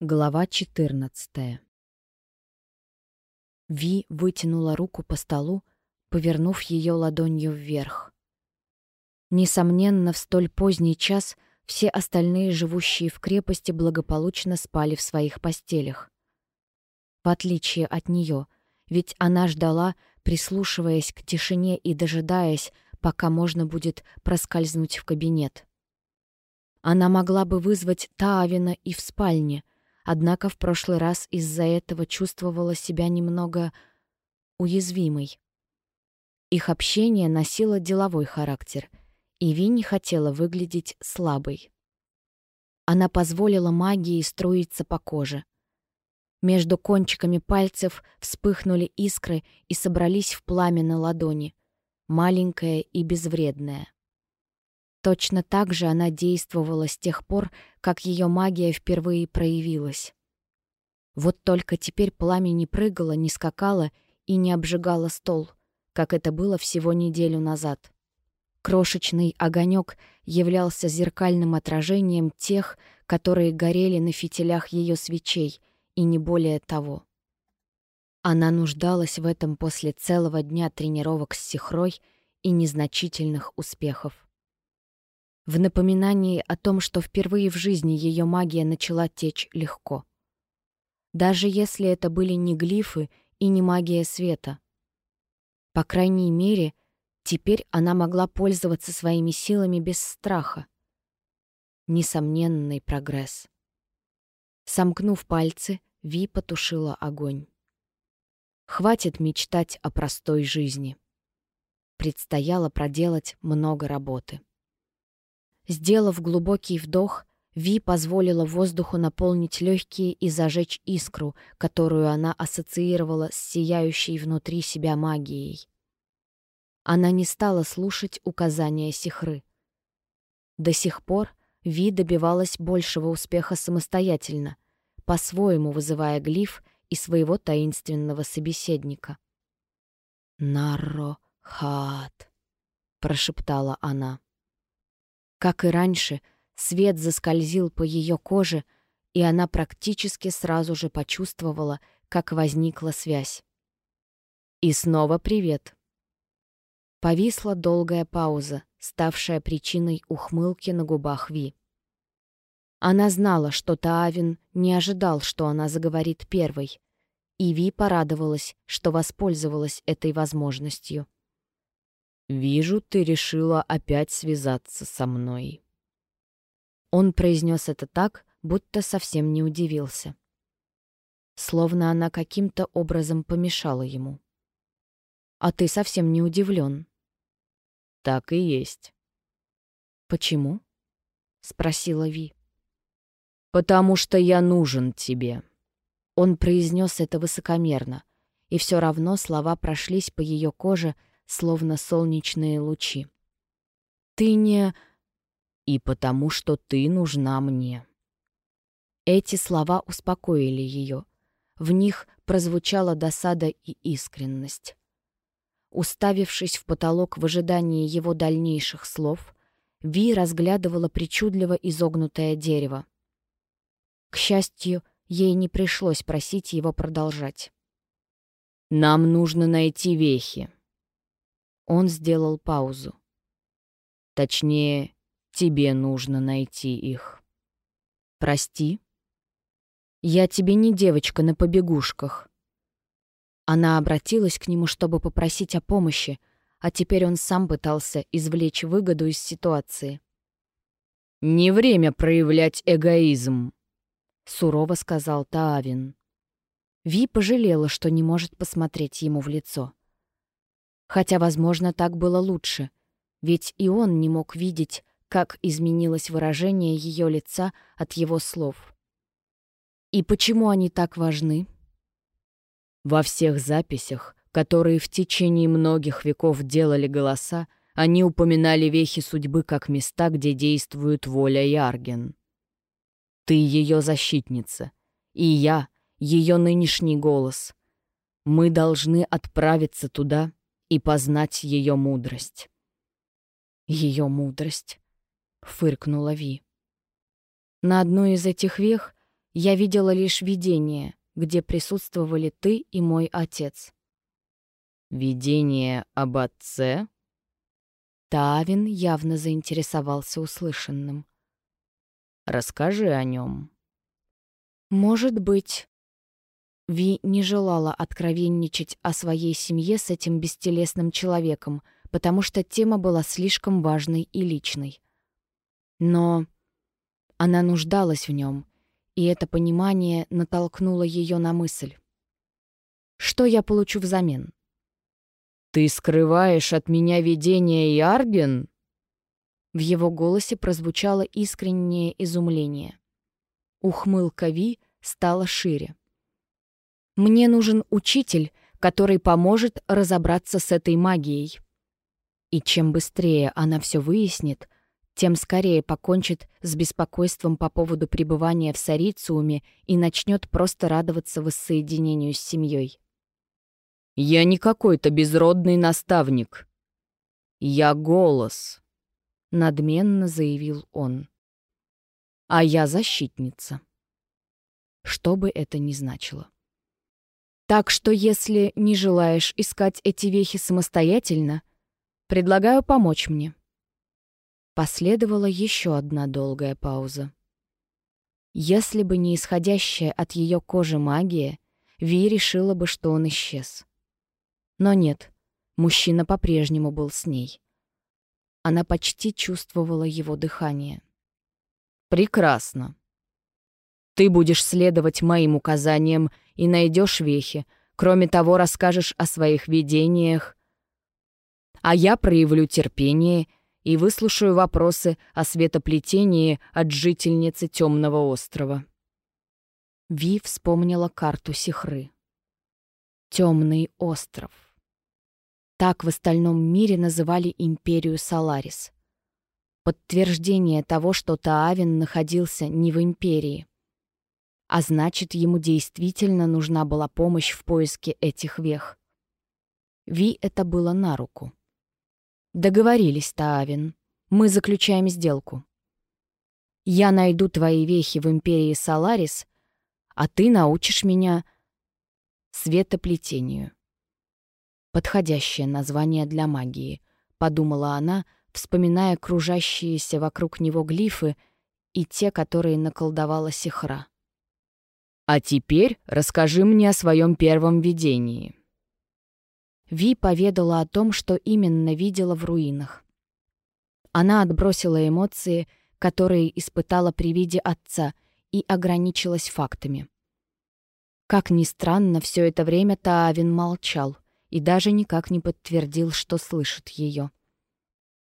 Глава 14 Ви вытянула руку по столу, повернув ее ладонью вверх. Несомненно, в столь поздний час все остальные, живущие в крепости, благополучно спали в своих постелях. В отличие от нее, ведь она ждала, прислушиваясь к тишине и дожидаясь, пока можно будет проскользнуть в кабинет. Она могла бы вызвать Таавина и в спальне, однако в прошлый раз из-за этого чувствовала себя немного уязвимой. Их общение носило деловой характер, и Ви хотела выглядеть слабой. Она позволила магии струиться по коже. Между кончиками пальцев вспыхнули искры и собрались в пламя на ладони, маленькая и безвредная. Точно так же она действовала с тех пор, как ее магия впервые проявилась. Вот только теперь пламя не прыгало, не скакало и не обжигало стол, как это было всего неделю назад. Крошечный огонек являлся зеркальным отражением тех, которые горели на фитилях ее свечей, и не более того. Она нуждалась в этом после целого дня тренировок с сихрой и незначительных успехов в напоминании о том, что впервые в жизни ее магия начала течь легко. Даже если это были не глифы и не магия света. По крайней мере, теперь она могла пользоваться своими силами без страха. Несомненный прогресс. Сомкнув пальцы, Ви потушила огонь. Хватит мечтать о простой жизни. Предстояло проделать много работы. Сделав глубокий вдох, Ви позволила воздуху наполнить легкие и зажечь искру, которую она ассоциировала с сияющей внутри себя магией. Она не стала слушать указания Сихры. До сих пор Ви добивалась большего успеха самостоятельно, по-своему вызывая глиф и своего таинственного собеседника. «Нарро-хат», — прошептала она. Как и раньше, свет заскользил по ее коже, и она практически сразу же почувствовала, как возникла связь. И снова привет. Повисла долгая пауза, ставшая причиной ухмылки на губах Ви. Она знала, что Таавин не ожидал, что она заговорит первой, и Ви порадовалась, что воспользовалась этой возможностью. «Вижу, ты решила опять связаться со мной». Он произнес это так, будто совсем не удивился. Словно она каким-то образом помешала ему. «А ты совсем не удивлен. «Так и есть». «Почему?» — спросила Ви. «Потому что я нужен тебе». Он произнес это высокомерно, и все равно слова прошлись по ее коже, словно солнечные лучи. «Ты не...» «И потому, что ты нужна мне». Эти слова успокоили ее. В них прозвучала досада и искренность. Уставившись в потолок в ожидании его дальнейших слов, Ви разглядывала причудливо изогнутое дерево. К счастью, ей не пришлось просить его продолжать. «Нам нужно найти вехи», он сделал паузу. Точнее, тебе нужно найти их. Прости. Я тебе не девочка на побегушках. Она обратилась к нему, чтобы попросить о помощи, а теперь он сам пытался извлечь выгоду из ситуации. «Не время проявлять эгоизм», — сурово сказал Таавин. Ви пожалела, что не может посмотреть ему в лицо. Хотя, возможно, так было лучше, ведь и он не мог видеть, как изменилось выражение ее лица от его слов. И почему они так важны? Во всех записях, которые в течение многих веков делали голоса, они упоминали вехи судьбы как места, где действует воля Ярген. Ты ее защитница, и я — ее нынешний голос. Мы должны отправиться туда и познать ее мудрость. Ее мудрость, фыркнула Ви. На одной из этих вех Я видела лишь видение, где присутствовали ты и мой отец. Видение об отце? Тавин явно заинтересовался услышанным. Расскажи о нем. Может быть. Ви не желала откровенничать о своей семье с этим бестелесным человеком, потому что тема была слишком важной и личной. Но она нуждалась в нем, и это понимание натолкнуло ее на мысль. Что я получу взамен? «Ты скрываешь от меня видение Ярген?» В его голосе прозвучало искреннее изумление. Ухмылка Ви стала шире. «Мне нужен учитель, который поможет разобраться с этой магией. И чем быстрее она все выяснит, тем скорее покончит с беспокойством по поводу пребывания в Сарициуме и начнет просто радоваться воссоединению с семьей. Я не какой-то безродный наставник. Я голос, надменно заявил он. А я защитница. Что бы это ни значило. Так что если не желаешь искать эти вехи самостоятельно, предлагаю помочь мне. Последовала еще одна долгая пауза. Если бы не исходящая от ее кожи магия, Ви решила бы, что он исчез. Но нет, мужчина по-прежнему был с ней. Она почти чувствовала его дыхание. «Прекрасно. Ты будешь следовать моим указаниям и найдешь вехи. Кроме того, расскажешь о своих видениях. А я проявлю терпение и выслушаю вопросы о светоплетении от жительницы Темного острова». Ви вспомнила карту Сихры. Темный остров. Так в остальном мире называли империю Саларис. Подтверждение того, что Таавин находился не в империи. А значит, ему действительно нужна была помощь в поиске этих вех. Ви это было на руку. Договорились, Таавин. Мы заключаем сделку. Я найду твои вехи в империи Саларис, а ты научишь меня светоплетению. Подходящее название для магии, подумала она, вспоминая кружащиеся вокруг него глифы и те, которые наколдовала Сихра. «А теперь расскажи мне о своем первом видении». Ви поведала о том, что именно видела в руинах. Она отбросила эмоции, которые испытала при виде отца, и ограничилась фактами. Как ни странно, все это время Таавин молчал — и даже никак не подтвердил, что слышит ее.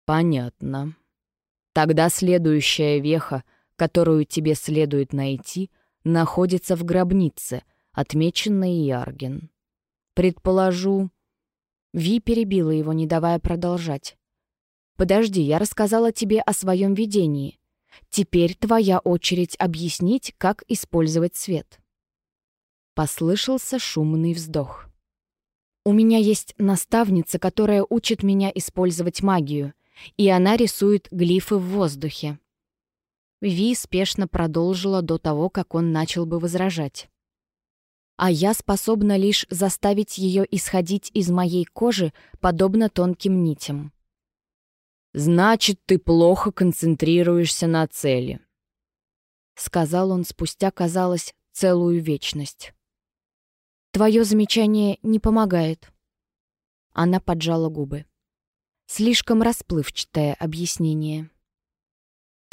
«Понятно. Тогда следующая веха, которую тебе следует найти, находится в гробнице, отмеченной Ярген. Предположу...» Ви перебила его, не давая продолжать. «Подожди, я рассказала тебе о своем видении. Теперь твоя очередь объяснить, как использовать свет». Послышался шумный вздох. У меня есть наставница, которая учит меня использовать магию, и она рисует глифы в воздухе. Ви спешно продолжила до того, как он начал бы возражать. А я способна лишь заставить ее исходить из моей кожи, подобно тонким нитям. «Значит, ты плохо концентрируешься на цели», — сказал он спустя, казалось, целую вечность. Твое замечание не помогает. Она поджала губы. Слишком расплывчатое объяснение.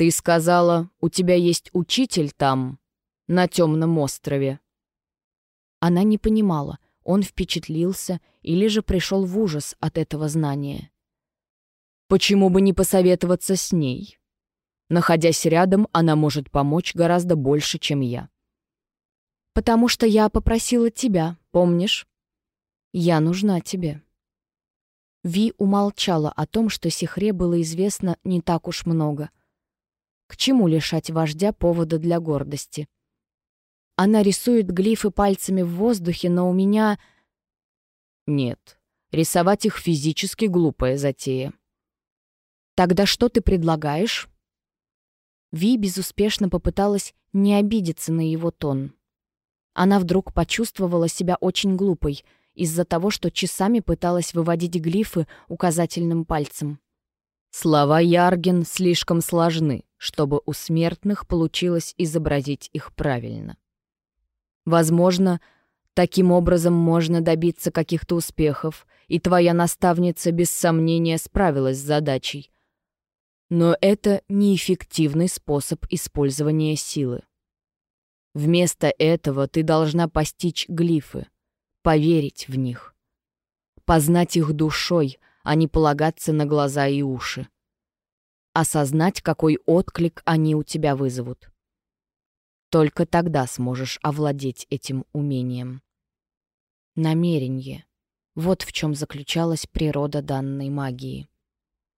Ты сказала, у тебя есть учитель там, на темном острове. Она не понимала, он впечатлился или же пришел в ужас от этого знания. Почему бы не посоветоваться с ней? Находясь рядом, она может помочь гораздо больше, чем я. Потому что я попросила тебя, помнишь? Я нужна тебе». Ви умолчала о том, что Сихре было известно не так уж много. К чему лишать вождя повода для гордости? Она рисует глифы пальцами в воздухе, но у меня... Нет, рисовать их физически глупая затея. Тогда что ты предлагаешь? Ви безуспешно попыталась не обидеться на его тон. Она вдруг почувствовала себя очень глупой из-за того, что часами пыталась выводить глифы указательным пальцем. Слова Ярген слишком сложны, чтобы у смертных получилось изобразить их правильно. Возможно, таким образом можно добиться каких-то успехов, и твоя наставница без сомнения справилась с задачей. Но это неэффективный способ использования силы. Вместо этого ты должна постичь глифы, поверить в них, познать их душой, а не полагаться на глаза и уши. Осознать, какой отклик они у тебя вызовут. Только тогда сможешь овладеть этим умением. Намерение. Вот в чем заключалась природа данной магии.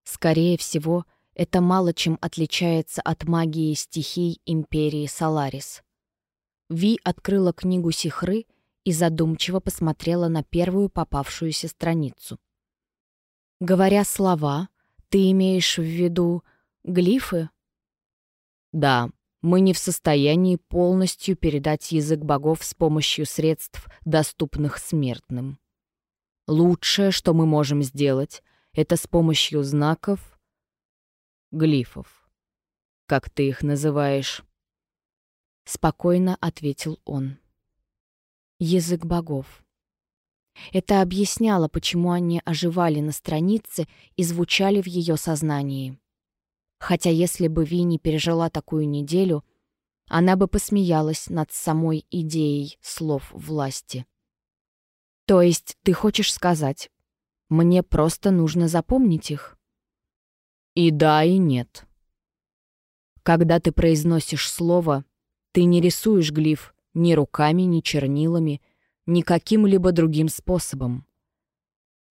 Скорее всего, это мало чем отличается от магии стихий Империи Соларис. Ви открыла книгу Сихры и задумчиво посмотрела на первую попавшуюся страницу. Говоря слова, ты имеешь в виду глифы? Да, мы не в состоянии полностью передать язык богов с помощью средств, доступных смертным. Лучшее, что мы можем сделать, это с помощью знаков, глифов, как ты их называешь. Спокойно ответил он. Язык богов. Это объясняло, почему они оживали на странице и звучали в ее сознании. Хотя если бы Ви не пережила такую неделю, она бы посмеялась над самой идеей слов власти. То есть ты хочешь сказать, мне просто нужно запомнить их? И да, и нет. Когда ты произносишь слово, ты не рисуешь глиф ни руками, ни чернилами, ни каким-либо другим способом.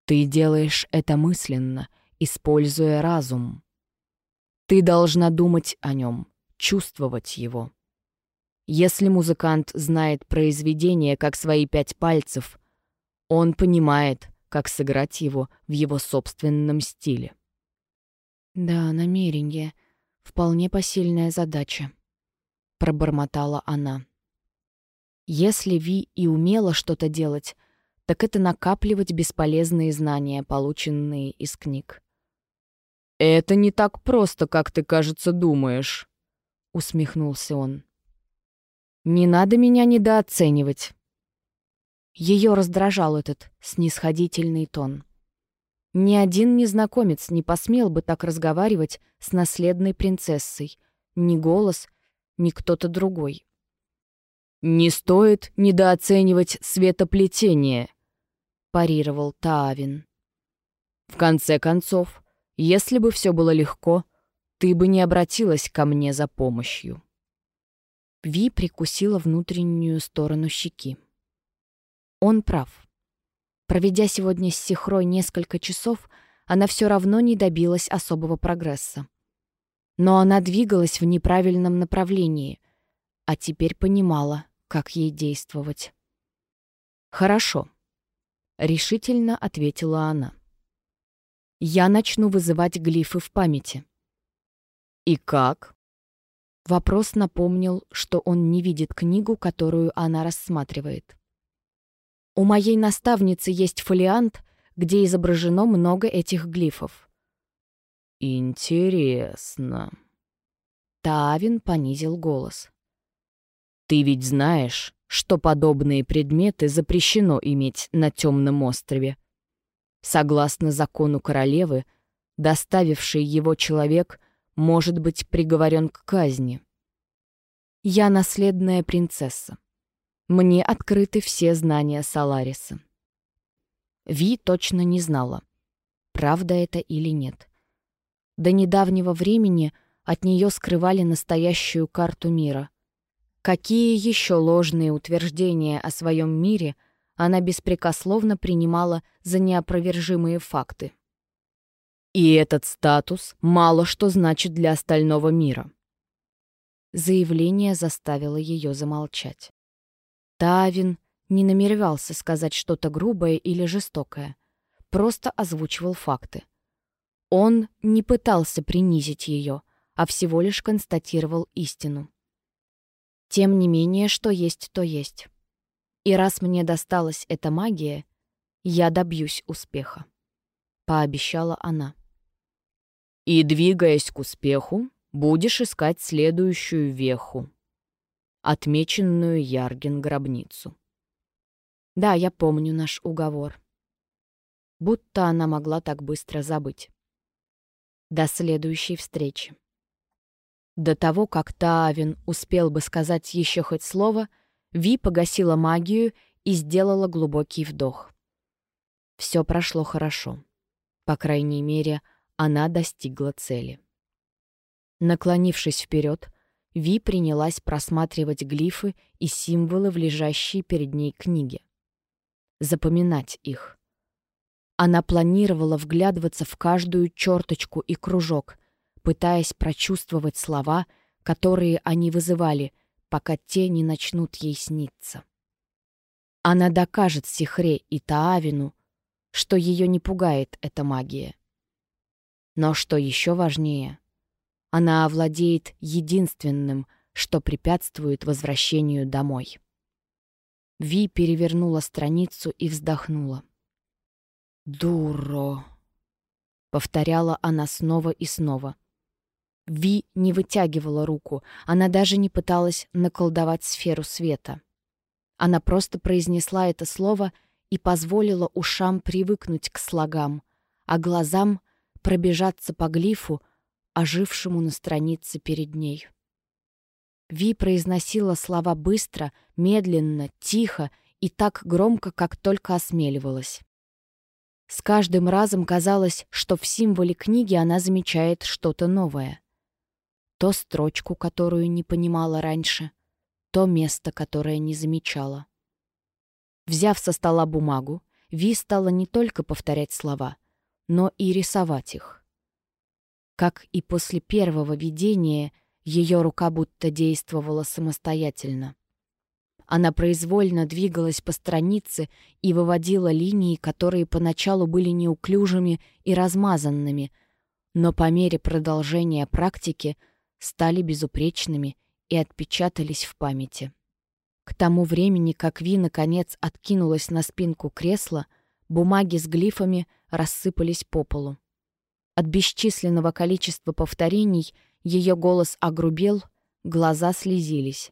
Ты делаешь это мысленно, используя разум. Ты должна думать о нем, чувствовать его. Если музыкант знает произведение как свои пять пальцев, он понимает, как сыграть его в его собственном стиле. «Да, намерение. Вполне посильная задача», — пробормотала она. Если Ви и умела что-то делать, так это накапливать бесполезные знания, полученные из книг. «Это не так просто, как ты, кажется, думаешь», — усмехнулся он. «Не надо меня недооценивать». Ее раздражал этот снисходительный тон. Ни один незнакомец не посмел бы так разговаривать с наследной принцессой. Ни голос, ни кто-то другой. «Не стоит недооценивать светоплетение», — парировал Таавин. «В конце концов, если бы все было легко, ты бы не обратилась ко мне за помощью». Ви прикусила внутреннюю сторону щеки. Он прав. Проведя сегодня с Сихрой несколько часов, она все равно не добилась особого прогресса. Но она двигалась в неправильном направлении, а теперь понимала, как ей действовать. «Хорошо», — решительно ответила она. «Я начну вызывать глифы в памяти». «И как?» Вопрос напомнил, что он не видит книгу, которую она рассматривает. «У моей наставницы есть фолиант, где изображено много этих глифов». «Интересно». Тавин понизил голос. Ты ведь знаешь, что подобные предметы запрещено иметь на темном острове. Согласно закону королевы, доставивший его человек может быть приговорен к казни. Я наследная принцесса. Мне открыты все знания Салариса. Ви точно не знала, правда это или нет. До недавнего времени от нее скрывали настоящую карту мира — Какие еще ложные утверждения о своем мире она беспрекословно принимала за неопровержимые факты? И этот статус мало что значит для остального мира. Заявление заставило ее замолчать. Тавин не намеревался сказать что-то грубое или жестокое, просто озвучивал факты. Он не пытался принизить ее, а всего лишь констатировал истину. Тем не менее, что есть, то есть. И раз мне досталась эта магия, я добьюсь успеха», — пообещала она. «И, двигаясь к успеху, будешь искать следующую веху, отмеченную Ярген гробницу». Да, я помню наш уговор. Будто она могла так быстро забыть. До следующей встречи. До того, как Таавин успел бы сказать еще хоть слово, Ви погасила магию и сделала глубокий вдох. Все прошло хорошо. По крайней мере, она достигла цели. Наклонившись вперед, Ви принялась просматривать глифы и символы в лежащей перед ней книге. Запоминать их. Она планировала вглядываться в каждую черточку и кружок, пытаясь прочувствовать слова, которые они вызывали, пока те не начнут ей сниться. Она докажет Сихре и Таавину, что ее не пугает эта магия. Но что еще важнее, она овладеет единственным, что препятствует возвращению домой. Ви перевернула страницу и вздохнула. «Дуро!» — повторяла она снова и снова. Ви не вытягивала руку, она даже не пыталась наколдовать сферу света. Она просто произнесла это слово и позволила ушам привыкнуть к слогам, а глазам пробежаться по глифу, ожившему на странице перед ней. Ви произносила слова быстро, медленно, тихо и так громко, как только осмеливалась. С каждым разом казалось, что в символе книги она замечает что-то новое. То строчку, которую не понимала раньше, то место, которое не замечала. Взяв со стола бумагу, Ви стала не только повторять слова, но и рисовать их. Как и после первого видения, ее рука будто действовала самостоятельно. Она произвольно двигалась по странице и выводила линии, которые поначалу были неуклюжими и размазанными, но по мере продолжения практики — стали безупречными и отпечатались в памяти. К тому времени, как Ви наконец откинулась на спинку кресла, бумаги с глифами рассыпались по полу. От бесчисленного количества повторений ее голос огрубел, глаза слезились.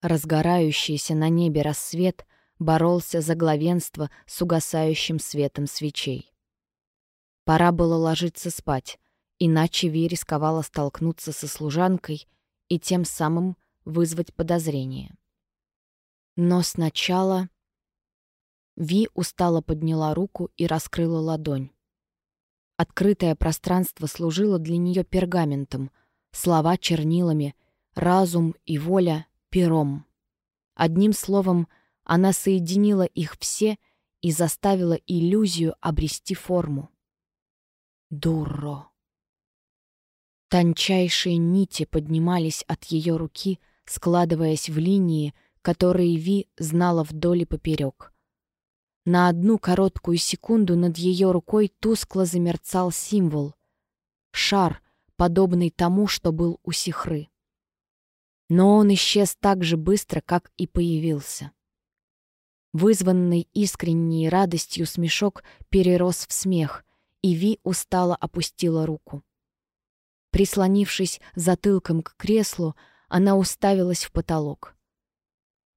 Разгорающийся на небе рассвет боролся за главенство с угасающим светом свечей. Пора было ложиться спать, Иначе Ви рисковала столкнуться со служанкой и тем самым вызвать подозрение. Но сначала Ви устало подняла руку и раскрыла ладонь. Открытое пространство служило для нее пергаментом, слова чернилами, разум и воля — пером. Одним словом, она соединила их все и заставила иллюзию обрести форму. Дурро. Тончайшие нити поднимались от ее руки, складываясь в линии, которые Ви знала вдоль и поперек. На одну короткую секунду над ее рукой тускло замерцал символ. Шар, подобный тому, что был у Сихры. Но он исчез так же быстро, как и появился. Вызванный искренней радостью смешок перерос в смех, и Ви устало опустила руку. Прислонившись затылком к креслу, она уставилась в потолок.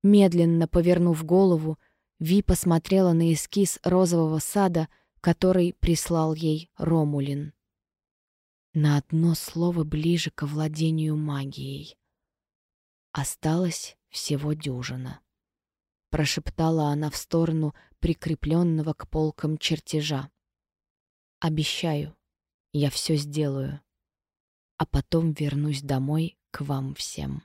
Медленно повернув голову, Ви посмотрела на эскиз розового сада, который прислал ей Ромулин. На одно слово ближе к владению магией. Осталось всего дюжина. Прошептала она в сторону прикрепленного к полкам чертежа. «Обещаю, я все сделаю» а потом вернусь домой к вам всем.